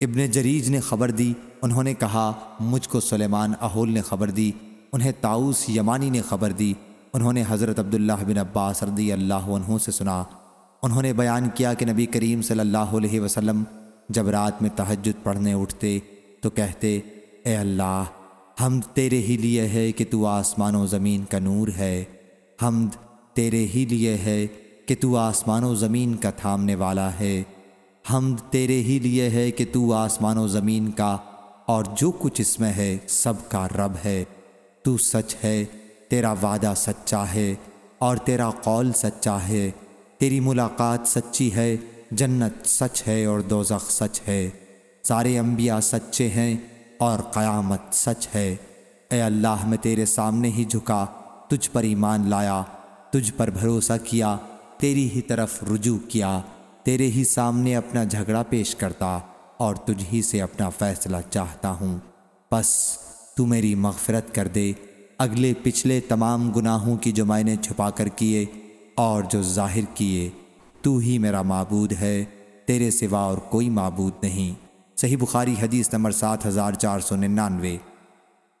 ابن جریج نے خبر دی، انہوں نے کہا، مجھ کو سلیمان اہول نے خبر دی، انہیں تاؤس یمانی نے خبر دی۔ انہوں نے حضرت عبداللہ بن عباس رضی اللہ عنہ سے سنا۔ انہوں نے بیان کیا کہ نبی کریم صلی اللہ علیہ وسلم جب رات میں تہجد پڑھنے اٹھتے تو کہتے، اے اللہ حمد تیرے ہی لیے ہے کہ تو آسمان و زمین کا نور ہے۔ حمد تیرے ہی لیے ہے کہ تو آسمان و زمین کا تھامنے والا ہے۔ تو تیرے ہی لیے ہے کہ تو آسمان و زمین کا اور جو کچھ اس میں ہے سب کا رب ہے۔ تو سچ ہے، تیرا وعدہ سچا ہے اور تیرا قول سچا ہے۔ تیری ملاقات سچی ہے، جنت سچ ہے اور دوزخ سچ ہے۔ سارے انبیاء سچے ہیں اور قیامت سچ ہے۔ اے اللہ، میں تیرے سامنے ہی جھکا، تجھ پر ایمان لایا، تجھ پر بھروسہ کیا، تیری ہی طرف رجوع کیا۔ تیرے ہی سامنے اپنا جھگڑا پیش کرتا اور تجھ ہی سے اپنا فیصلہ چاہتا ہوں۔ بس تو میری مغفرت کر دے۔ اگلے پچھلے تمام گناہوں کی جو میں نے چھپا کر کیے اور جو ظاہر کیے، تو ہی میرا معبود ہے۔ تیرے سوا اور کوئی معبود نہیں۔ صحیح بخاری حدیث نمبر سات ہزار چار سو ننانوے۔